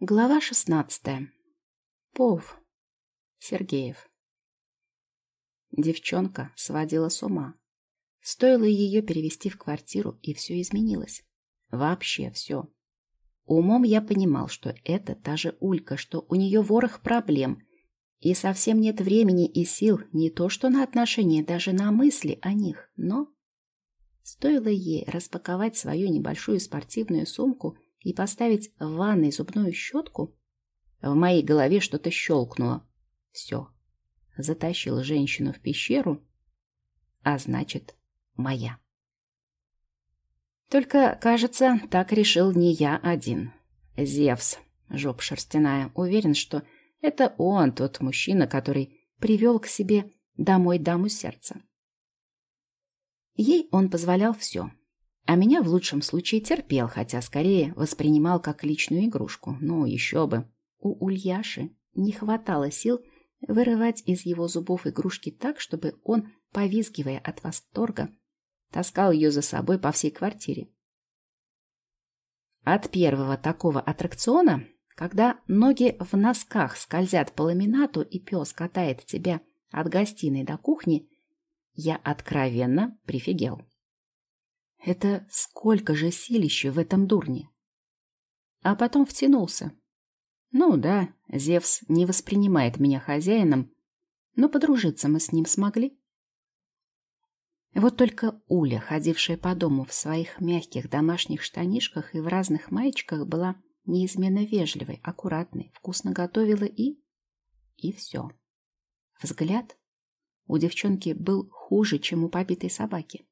Глава шестнадцатая. Пов. Сергеев. Девчонка сводила с ума. Стоило ее перевести в квартиру, и все изменилось. Вообще все. Умом я понимал, что это та же Улька, что у нее ворох проблем, и совсем нет времени и сил не то что на отношения, даже на мысли о них. Но стоило ей распаковать свою небольшую спортивную сумку и поставить в ванной зубную щетку, в моей голове что-то щелкнуло. Все. Затащил женщину в пещеру, а значит, моя. Только, кажется, так решил не я один. Зевс, жоп шерстяная, уверен, что это он тот мужчина, который привел к себе домой даму сердца. Ей он позволял все, а меня в лучшем случае терпел, хотя скорее воспринимал как личную игрушку. Ну, еще бы. У Ульяши не хватало сил вырывать из его зубов игрушки так, чтобы он, повизгивая от восторга, таскал ее за собой по всей квартире. От первого такого аттракциона, когда ноги в носках скользят по ламинату и пес катает тебя от гостиной до кухни, я откровенно прифигел. Это сколько же силища в этом дурне? А потом втянулся. Ну да, Зевс не воспринимает меня хозяином, но подружиться мы с ним смогли. Вот только Уля, ходившая по дому в своих мягких домашних штанишках и в разных маечках, была неизменно вежливой, аккуратной, вкусно готовила и... И все. Взгляд у девчонки был хуже, чем у побитой собаки.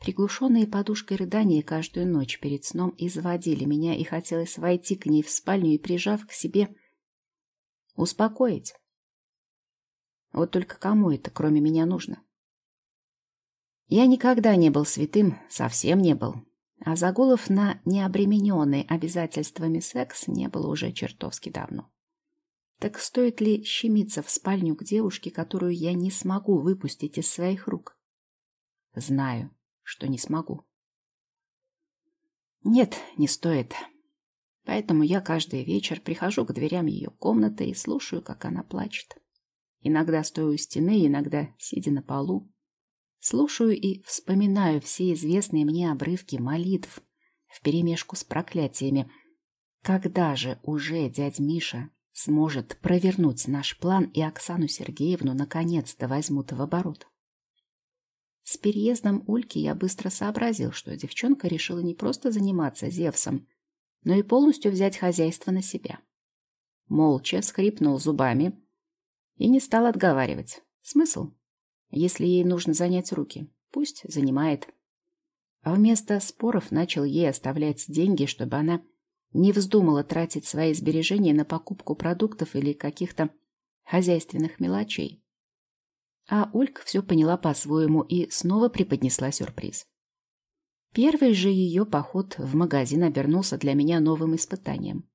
Приглушенные подушкой рыдания каждую ночь перед сном изводили меня, и хотелось войти к ней в спальню и, прижав к себе, успокоить. Вот только кому это, кроме меня, нужно? Я никогда не был святым, совсем не был. А загулов на необремененный обязательствами секс не было уже чертовски давно. Так стоит ли щемиться в спальню к девушке, которую я не смогу выпустить из своих рук? Знаю, что не смогу. Нет, не стоит. Поэтому я каждый вечер прихожу к дверям ее комнаты и слушаю, как она плачет. Иногда стою у стены, иногда сидя на полу. Слушаю и вспоминаю все известные мне обрывки молитв вперемешку с проклятиями. Когда же уже дядь Миша сможет провернуть наш план и Оксану Сергеевну наконец-то возьмут в оборот? С переездом Ульки я быстро сообразил, что девчонка решила не просто заниматься Зевсом, но и полностью взять хозяйство на себя. Молча скрипнул зубами и не стал отговаривать. Смысл? Если ей нужно занять руки, пусть занимает. А вместо споров начал ей оставлять деньги, чтобы она не вздумала тратить свои сбережения на покупку продуктов или каких-то хозяйственных мелочей. А Ольга все поняла по-своему и снова преподнесла сюрприз. Первый же ее поход в магазин обернулся для меня новым испытанием.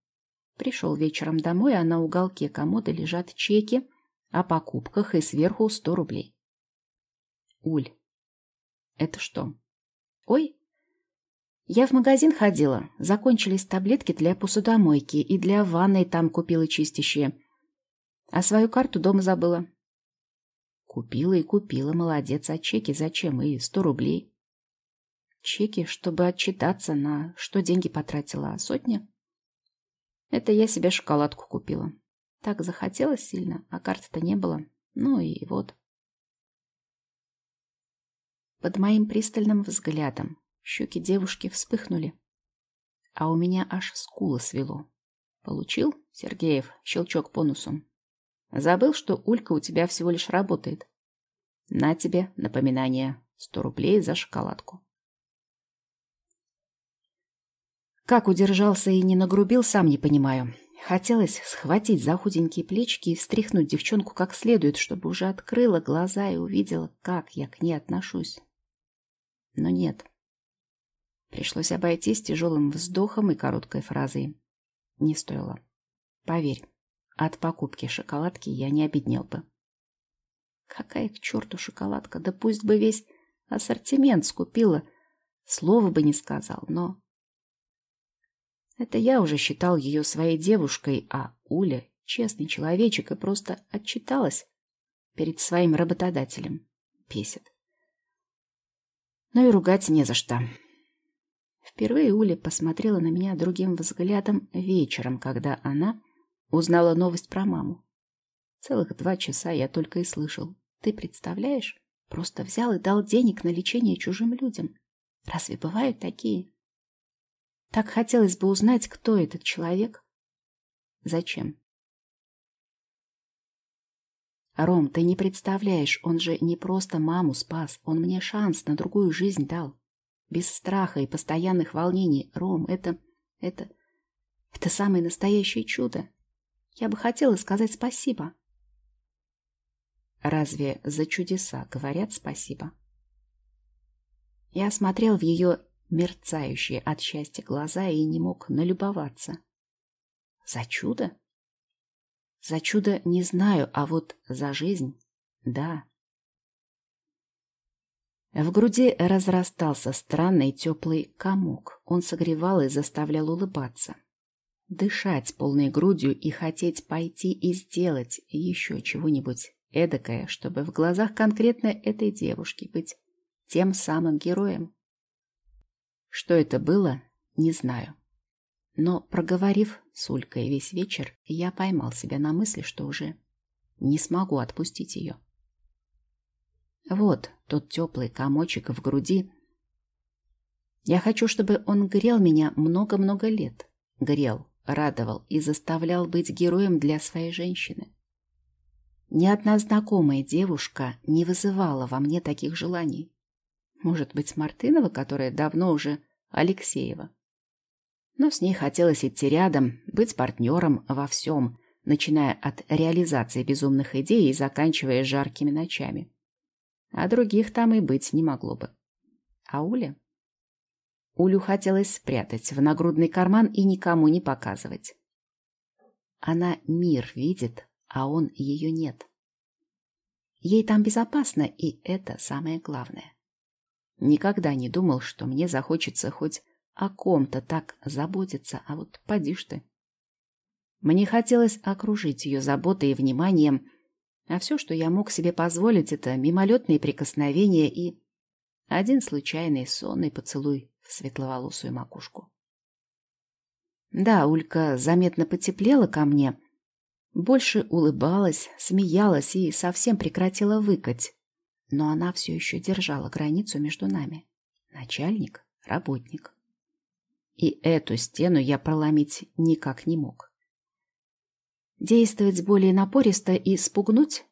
Пришел вечером домой, а на уголке комода лежат чеки о покупках и сверху сто рублей. Уль, это что? Ой, я в магазин ходила, закончились таблетки для посудомойки и для ванной там купила чистящие. А свою карту дома забыла. Купила и купила, молодец. А чеки зачем? И сто рублей. Чеки, чтобы отчитаться, на что деньги потратила, а сотня? Это я себе шоколадку купила. Так захотелось сильно, а карты-то не было. Ну и вот. Под моим пристальным взглядом щеки девушки вспыхнули, а у меня аж скулы свело. Получил, Сергеев, щелчок по носу. Забыл, что Улька у тебя всего лишь работает. На тебе напоминание. Сто рублей за шоколадку. Как удержался и не нагрубил, сам не понимаю. Хотелось схватить за худенькие плечики и встряхнуть девчонку как следует, чтобы уже открыла глаза и увидела, как я к ней отношусь. Но нет. Пришлось обойтись тяжелым вздохом и короткой фразой. Не стоило. Поверь. От покупки шоколадки я не обеднел бы. Какая к черту шоколадка? Да пусть бы весь ассортимент скупила. Слова бы не сказал, но... Это я уже считал ее своей девушкой, а Уля — честный человечек и просто отчиталась перед своим работодателем. Песит. Но и ругать не за что. Впервые Уля посмотрела на меня другим взглядом вечером, когда она узнала новость про маму. Целых два часа я только и слышал. Ты представляешь? Просто взял и дал денег на лечение чужим людям. Разве бывают такие? Так хотелось бы узнать, кто этот человек. Зачем? Ром, ты не представляешь, он же не просто маму спас, он мне шанс на другую жизнь дал. Без страха и постоянных волнений. Ром, это... это... это самое настоящее чудо. Я бы хотела сказать спасибо. Разве за чудеса говорят спасибо? Я смотрел в ее мерцающие от счастья глаза и не мог налюбоваться. За чудо? За чудо не знаю, а вот за жизнь — да. В груди разрастался странный теплый комок. Он согревал и заставлял улыбаться. Дышать полной грудью и хотеть пойти и сделать еще чего-нибудь эдакое, чтобы в глазах конкретно этой девушки быть тем самым героем. Что это было, не знаю. Но, проговорив с Улькой весь вечер, я поймал себя на мысли, что уже не смогу отпустить ее. Вот тот теплый комочек в груди. Я хочу, чтобы он грел меня много-много лет. Грел, радовал и заставлял быть героем для своей женщины. Ни одна знакомая девушка не вызывала во мне таких желаний. Может быть, Мартынова, которая давно уже Алексеева. Но с ней хотелось идти рядом, быть партнером во всем, начиная от реализации безумных идей и заканчивая жаркими ночами. А других там и быть не могло бы. А Уля? Улю хотелось спрятать в нагрудный карман и никому не показывать. Она мир видит, а он ее нет. Ей там безопасно, и это самое главное. Никогда не думал, что мне захочется хоть о ком-то так заботиться, а вот поди ж ты. Мне хотелось окружить ее заботой и вниманием, а все, что я мог себе позволить, это мимолетные прикосновения и один случайный сонный поцелуй в светловолосую макушку. Да, Улька заметно потеплела ко мне, больше улыбалась, смеялась и совсем прекратила выкать. Но она все еще держала границу между нами. Начальник, работник. И эту стену я проломить никак не мог. Действовать более напористо и спугнуть?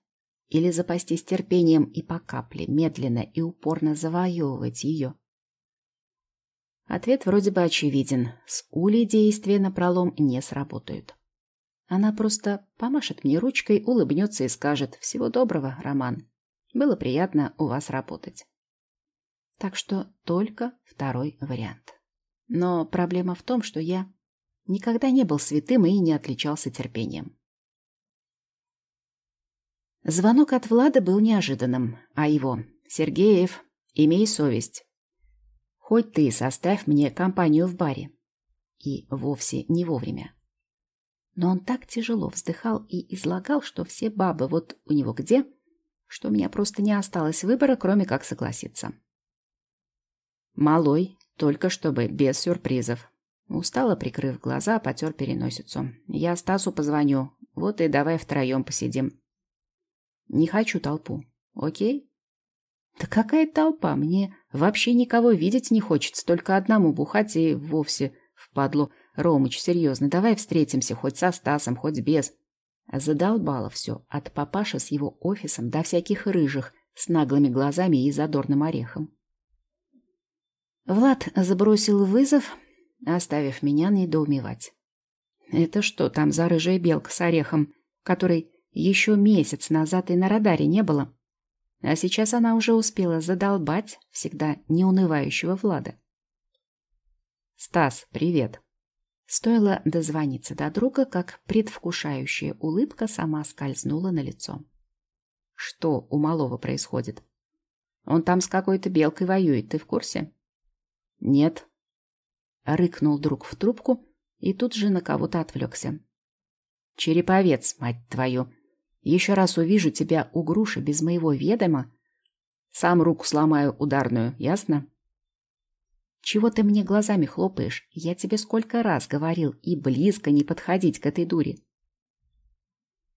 Или запастись терпением и по капле, медленно и упорно завоевывать ее? Ответ вроде бы очевиден. С Улей действия на пролом не сработают. Она просто помашет мне ручкой, улыбнется и скажет «Всего доброго, Роман. Было приятно у вас работать». Так что только второй вариант. Но проблема в том, что я никогда не был святым и не отличался терпением. Звонок от Влада был неожиданным, а его «Сергеев, имей совесть. Хоть ты составь мне компанию в баре». И вовсе не вовремя. Но он так тяжело вздыхал и излагал, что все бабы вот у него где, что у меня просто не осталось выбора, кроме как согласиться. Малой, только чтобы без сюрпризов. Устало прикрыв глаза, потер переносицу. Я Стасу позвоню, вот и давай втроем посидим. Не хочу толпу, окей? Да какая толпа? Мне вообще никого видеть не хочется, только одному бухать и вовсе впадлу Ромыч, серьезно, давай встретимся хоть со Стасом, хоть без. Задолбало все, от папаши с его офисом до всяких рыжих с наглыми глазами и задорным орехом. Влад забросил вызов, оставив меня недоумевать. Это что там за рыжая белка с орехом, которой еще месяц назад и на радаре не было? А сейчас она уже успела задолбать всегда неунывающего Влада. «Стас, привет!» Стоило дозвониться до друга, как предвкушающая улыбка сама скользнула на лицо. Что у малого происходит? Он там с какой-то белкой воюет, ты в курсе? Нет. Рыкнул друг в трубку и тут же на кого-то отвлекся. «Череповец, мать твою! Еще раз увижу тебя у груши без моего ведома, сам руку сломаю ударную, ясно?» «Чего ты мне глазами хлопаешь? Я тебе сколько раз говорил и близко не подходить к этой дуре!»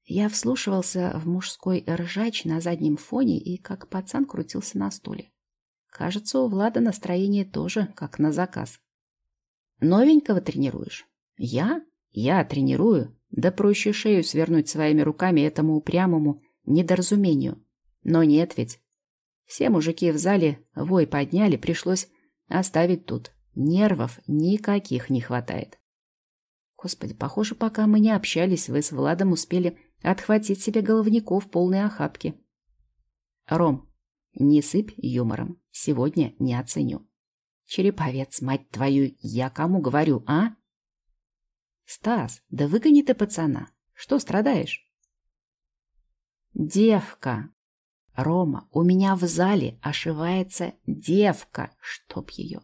Я вслушивался в мужской ржач на заднем фоне и как пацан крутился на стуле. Кажется, у Влада настроение тоже как на заказ. Новенького тренируешь? Я? Я тренирую. Да проще шею свернуть своими руками этому упрямому недоразумению. Но нет ведь. Все мужики в зале вой подняли, пришлось оставить тут. Нервов никаких не хватает. Господи, похоже, пока мы не общались, вы с Владом успели отхватить себе головников полные охапки. Ром, не сыпь юмором. Сегодня не оценю. Череповец, мать твою, я кому говорю, а? Стас, да выгони ты пацана. Что страдаешь? Девка. Рома, у меня в зале ошивается девка, чтоб ее.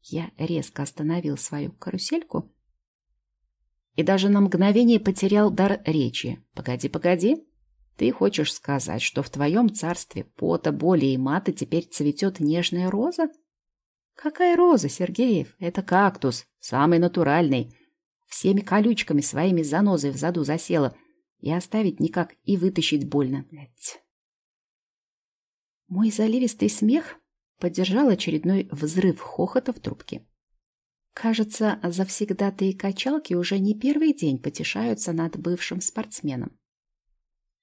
Я резко остановил свою карусельку и даже на мгновение потерял дар речи. Погоди, погоди. Ты хочешь сказать, что в твоем царстве пота, боли и маты теперь цветет нежная роза? Какая роза, Сергеев? Это кактус, самый натуральный. Всеми колючками своими занозой в заду засела. И оставить никак, и вытащить больно. Блядь. Мой заливистый смех поддержал очередной взрыв хохота в трубке. Кажется, завсегдатые качалки уже не первый день потешаются над бывшим спортсменом.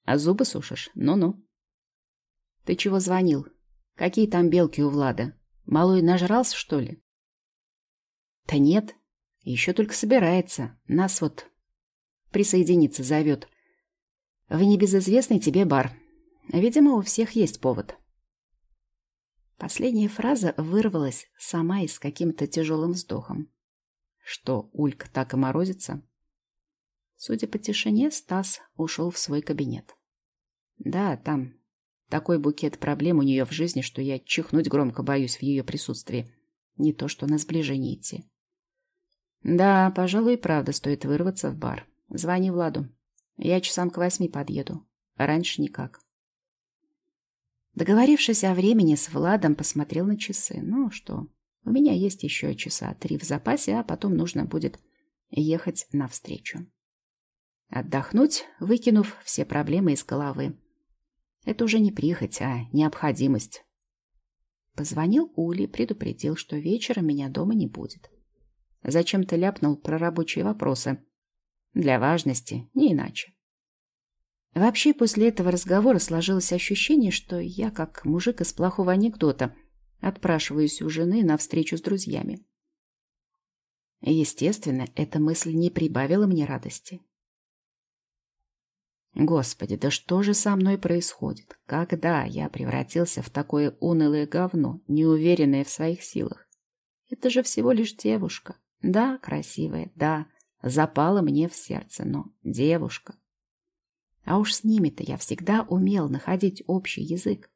А зубы сушишь? Ну-ну. Ты чего звонил? Какие там белки у Влада? Малой нажрался, что ли? Да нет, еще только собирается. Нас вот присоединиться зовет. В небезызвестный тебе бар. Видимо, у всех есть повод. Последняя фраза вырвалась сама и с каким-то тяжелым вздохом. Что, Улька так и морозится? Судя по тишине, Стас ушел в свой кабинет. Да, там такой букет проблем у нее в жизни, что я чихнуть громко боюсь в ее присутствии. Не то, что на сближение идти. Да, пожалуй, правда стоит вырваться в бар. Звони Владу. Я часам к восьми подъеду. Раньше никак. Договорившись о времени с Владом, посмотрел на часы. Ну что, у меня есть еще часа три в запасе, а потом нужно будет ехать навстречу. Отдохнуть, выкинув все проблемы из головы. Это уже не прихоть, а необходимость. Позвонил Ули, предупредил, что вечером меня дома не будет. Зачем-то ляпнул про рабочие вопросы. Для важности, не иначе. Вообще, после этого разговора сложилось ощущение, что я, как мужик из плохого анекдота, отпрашиваюсь у жены на встречу с друзьями. Естественно, эта мысль не прибавила мне радости. Господи, да что же со мной происходит? Когда я превратился в такое унылое говно, неуверенное в своих силах? Это же всего лишь девушка. Да, красивая, да, запала мне в сердце, но девушка. А уж с ними-то я всегда умел находить общий язык.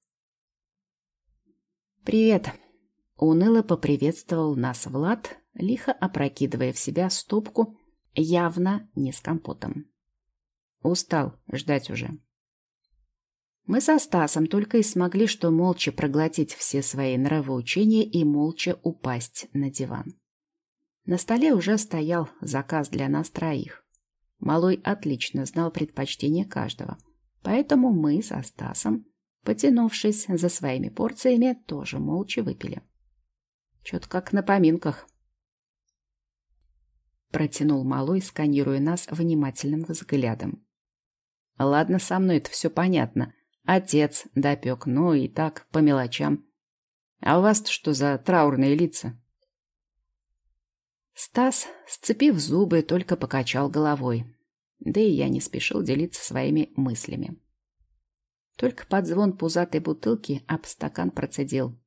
«Привет!» — уныло поприветствовал нас Влад, лихо опрокидывая в себя стопку, явно не с компотом. Устал ждать уже. Мы со Стасом только и смогли что молча проглотить все свои нравоучения и молча упасть на диван. На столе уже стоял заказ для нас троих. Малой отлично знал предпочтения каждого. Поэтому мы со Стасом, потянувшись за своими порциями, тоже молча выпили. Чё-то как на поминках. Протянул Малой, сканируя нас внимательным взглядом. Ладно, со мной это все понятно. Отец допек, ну и так, по мелочам. А у вас-то что за траурные лица? Стас, сцепив зубы, только покачал головой. Да и я не спешил делиться своими мыслями. Только под звон пузатой бутылки об стакан процедил.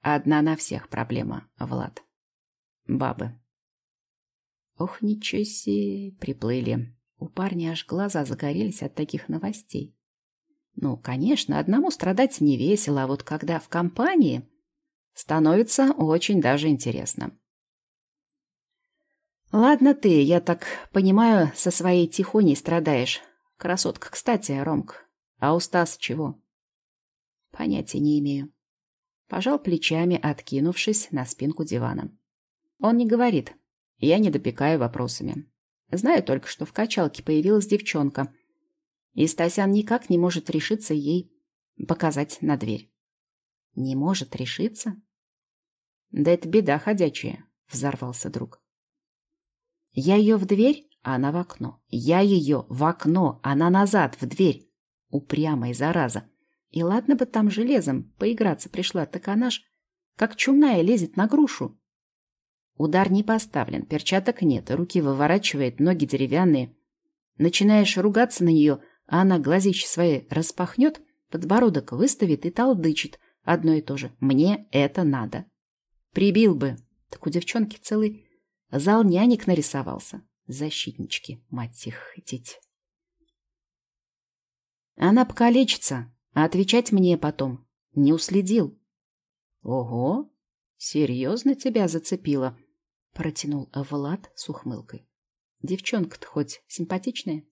Одна на всех проблема, Влад. Бабы. Ох, ничего себе, приплыли. У парня аж глаза загорелись от таких новостей. Ну, конечно, одному страдать не весело, а вот когда в компании, становится очень даже интересно. Ладно ты, я так понимаю, со своей тихоней страдаешь. Красотка, кстати, Ромк. А у Стаса чего? Понятия не имею. Пожал плечами, откинувшись на спинку дивана. Он не говорит. Я не допекаю вопросами. Знаю только, что в качалке появилась девчонка. И Стасян никак не может решиться ей показать на дверь. Не может решиться? Да это беда ходячая, взорвался друг. Я ее в дверь, а она в окно. Я ее в окно, она назад, в дверь. Упрямая зараза. И ладно бы там железом поиграться пришла, так она ж как чумная лезет на грушу. Удар не поставлен, перчаток нет, руки выворачивает, ноги деревянные. Начинаешь ругаться на нее, а она глазища свои распахнет, подбородок выставит и толдычит. Одно и то же. Мне это надо. Прибил бы. Так у девчонки целый зал нянек нарисовался. Защитнички, мать их, хотеть. Она покалечится, а отвечать мне потом. Не уследил. Ого, серьезно тебя зацепило? Протянул Влад с ухмылкой. Девчонка-то хоть симпатичная?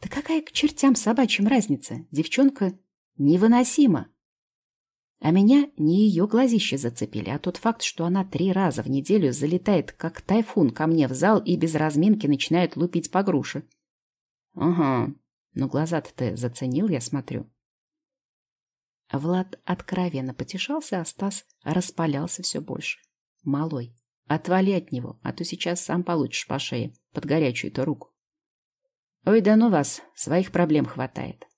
Да какая к чертям собачьим разница? Девчонка невыносима. А меня не ее глазища зацепили, а тот факт, что она три раза в неделю залетает, как тайфун, ко мне в зал и без разминки начинает лупить по груше. Ага, но глаза-то ты заценил, я смотрю. Влад откровенно потешался, а Стас распалялся все больше. Малой, отвали от него, а то сейчас сам получишь по шее под горячую-то руку. Ой, да ну вас, своих проблем хватает.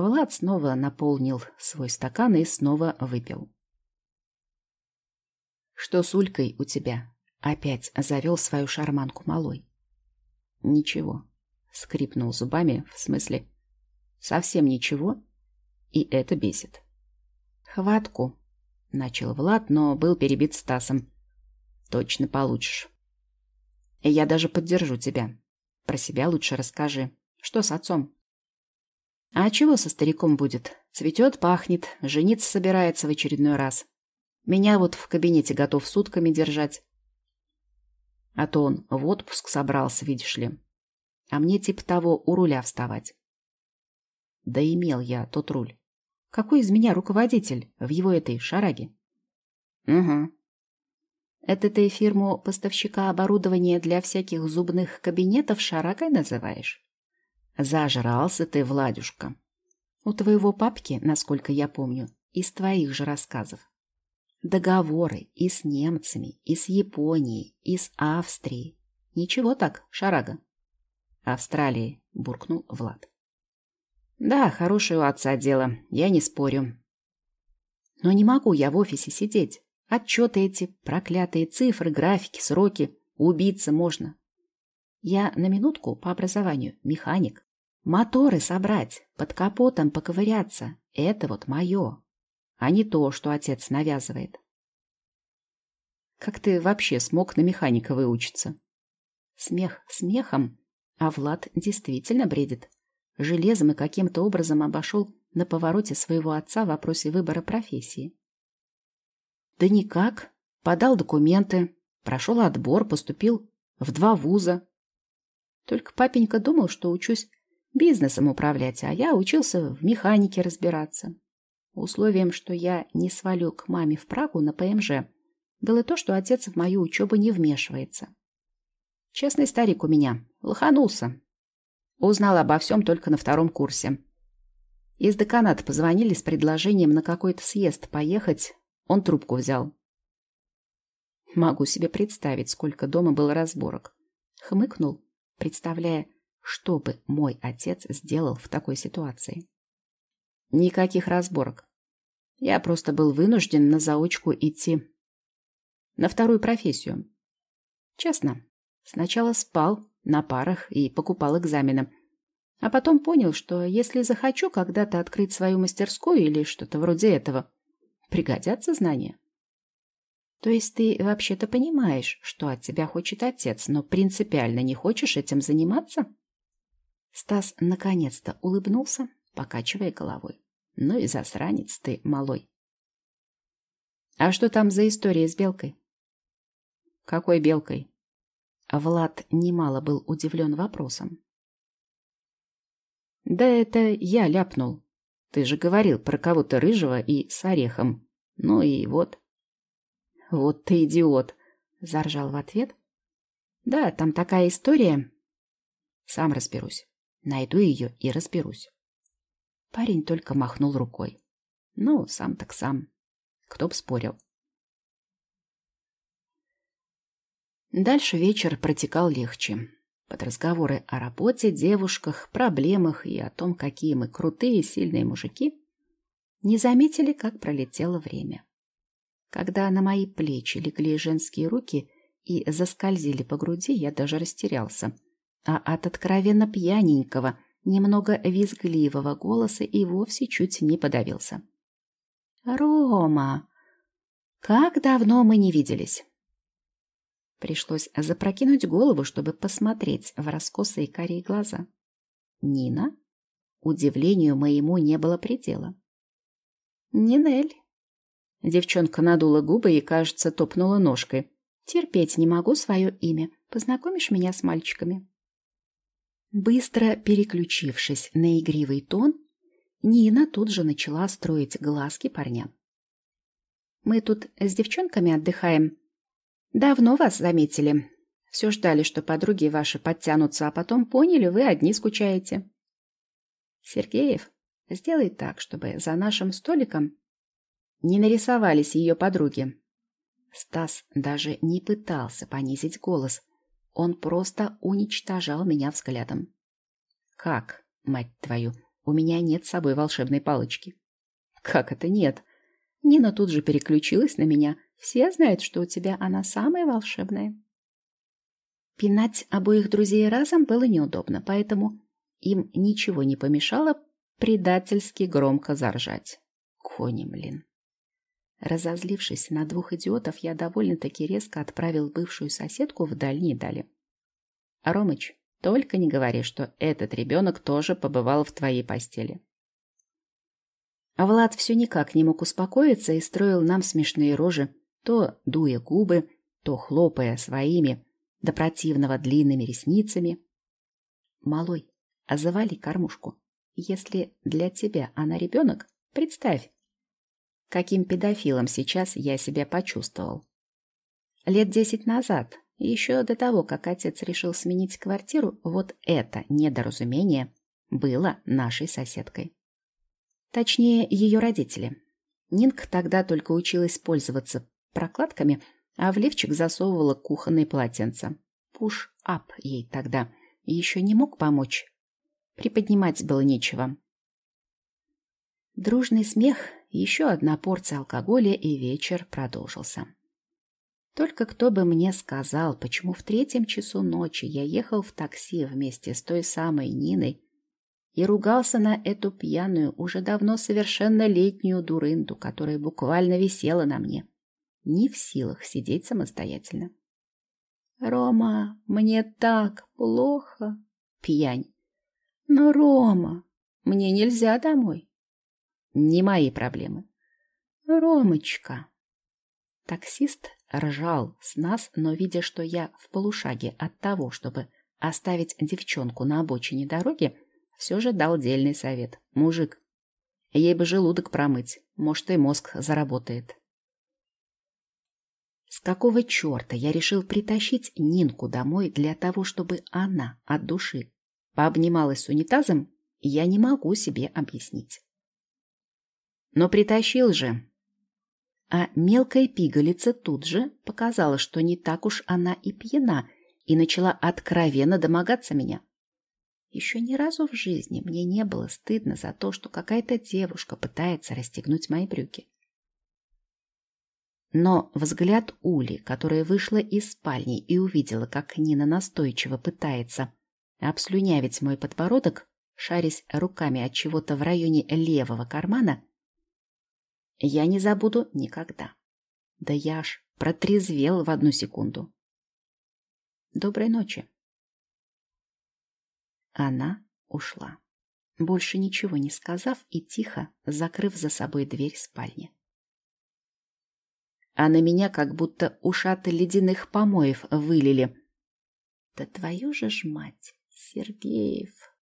Влад снова наполнил свой стакан и снова выпил. «Что с Улькой у тебя?» Опять завел свою шарманку малой. «Ничего», — скрипнул зубами, в смысле, «совсем ничего, и это бесит». «Хватку», — начал Влад, но был перебит Стасом. «Точно получишь. Я даже поддержу тебя. Про себя лучше расскажи. Что с отцом?» А чего со стариком будет? Цветет, пахнет, жениться собирается в очередной раз. Меня вот в кабинете готов сутками держать. А то он в отпуск собрался, видишь ли. А мне типа того у руля вставать. Да имел я тот руль. Какой из меня руководитель в его этой шараге? Угу. Это ты фирму поставщика оборудования для всяких зубных кабинетов шарагой называешь? Зажрался ты, Владюшка. У твоего папки, насколько я помню, из твоих же рассказов. Договоры и с немцами, и с Японией, и с Австрией. Ничего так, шарага. Австралии, буркнул Влад. Да, хорошее у отца дело, я не спорю. Но не могу я в офисе сидеть. Отчеты эти, проклятые цифры, графики, сроки. Убиться можно. Я на минутку по образованию механик. Моторы собрать, под капотом поковыряться — это вот мое, а не то, что отец навязывает. Как ты вообще смог на механика выучиться? Смех смехом, а Влад действительно бредит. Железом и каким-то образом обошел на повороте своего отца в вопросе выбора профессии. Да никак. Подал документы, прошел отбор, поступил в два вуза. Только папенька думал, что учусь бизнесом управлять, а я учился в механике разбираться. Условием, что я не свалю к маме в Прагу на ПМЖ, было то, что отец в мою учебу не вмешивается. Честный старик у меня, лоханулся. Узнал обо всем только на втором курсе. Из деканата позвонили с предложением на какой-то съезд поехать, он трубку взял. Могу себе представить, сколько дома было разборок. Хмыкнул, представляя, что бы мой отец сделал в такой ситуации? Никаких разборок. Я просто был вынужден на заочку идти на вторую профессию. Честно, сначала спал на парах и покупал экзамены, а потом понял, что если захочу когда-то открыть свою мастерскую или что-то вроде этого, пригодятся знания. То есть ты вообще-то понимаешь, что от тебя хочет отец, но принципиально не хочешь этим заниматься? Стас наконец-то улыбнулся, покачивая головой. Ну и засранец ты, малой. А что там за история с белкой? Какой белкой? Влад немало был удивлен вопросом. Да это я ляпнул. Ты же говорил про кого-то рыжего и с орехом. Ну и вот. Вот ты идиот, заржал в ответ. Да, там такая история. Сам разберусь. Найду ее и разберусь. Парень только махнул рукой. Ну, сам так сам. Кто б спорил. Дальше вечер протекал легче. Под разговоры о работе, девушках, проблемах и о том, какие мы крутые и сильные мужики, не заметили, как пролетело время. Когда на мои плечи легли женские руки и заскользили по груди, я даже растерялся. А от откровенно пьяненького, немного визгливого голоса и вовсе чуть не подавился. «Рома, как давно мы не виделись!» Пришлось запрокинуть голову, чтобы посмотреть в раскосые карие глаза. «Нина?» Удивлению моему не было предела. «Нинель». Девчонка надула губы и, кажется, топнула ножкой. «Терпеть не могу свое имя. Познакомишь меня с мальчиками?» Быстро переключившись на игривый тон, Нина тут же начала строить глазки парням. «Мы тут с девчонками отдыхаем. Давно вас заметили. Все ждали, что подруги ваши подтянутся, а потом поняли, вы одни скучаете». «Сергеев, сделай так, чтобы за нашим столиком не нарисовались ее подруги». Стас даже не пытался понизить голос. Он просто уничтожал меня взглядом. «Как, мать твою?» У меня нет с собой волшебной палочки. Как это нет? Нина тут же переключилась на меня. Все знают, что у тебя она самая волшебная. Пинать обоих друзей разом было неудобно, поэтому им ничего не помешало предательски громко заржать. Кони, блин. Разозлившись на двух идиотов, я довольно-таки резко отправил бывшую соседку в дальние дали. «Ромыч, только не говори, что этот ребенок тоже побывал в твоей постели. А Влад все никак не мог успокоиться и строил нам смешные рожи, то дуя губы, то хлопая своими, до противного длинными ресницами. «Малой, а завали кормушку. Если для тебя она ребенок, представь, каким педофилом сейчас я себя почувствовал. Лет десять назад еще до того, как отец решил сменить квартиру, вот это недоразумение было нашей соседкой. Точнее, ее родители. Нинка тогда только училась пользоваться прокладками, а в лифчик засовывала кухонные полотенца. Пуш-ап ей тогда еще не мог помочь. Приподнимать было нечего. Дружный смех, еще одна порция алкоголя, и вечер продолжился. Только кто бы мне сказал, почему в третьем часу ночи я ехал в такси вместе с той самой Ниной и ругался на эту пьяную, уже давно совершеннолетнюю дурынду, которая буквально висела на мне, не в силах сидеть самостоятельно. «Рома, мне так плохо!» Пьянь. «Но, Рома, мне нельзя домой!» «Не мои проблемы!» «Ромочка!» Таксист ржал с нас, но, видя, что я в полушаге от того, чтобы оставить девчонку на обочине дороги, все же дал дельный совет. Мужик, ей бы желудок промыть, может, и мозг заработает. С какого черта я решил притащить Нинку домой для того, чтобы она от души пообнималась с унитазом, я не могу себе объяснить. Но притащил же, а мелкая пигалица тут же показала, что не так уж она и пьяна, и начала откровенно домогаться меня. Еще ни разу в жизни мне не было стыдно за то, что какая-то девушка пытается расстегнуть мои брюки. Но взгляд Ули, которая вышла из спальни и увидела, как Нина настойчиво пытается обслюнявить мой подбородок, шарясь руками от чего-то в районе левого кармана, я не забуду никогда. Да я аж протрезвел в одну секунду. Доброй ночи. Она ушла, больше ничего не сказав и тихо закрыв за собой дверь спальни. а на меня как будто ушаты ледяных помоев вылили. Да твою же ж мать, Сергеев!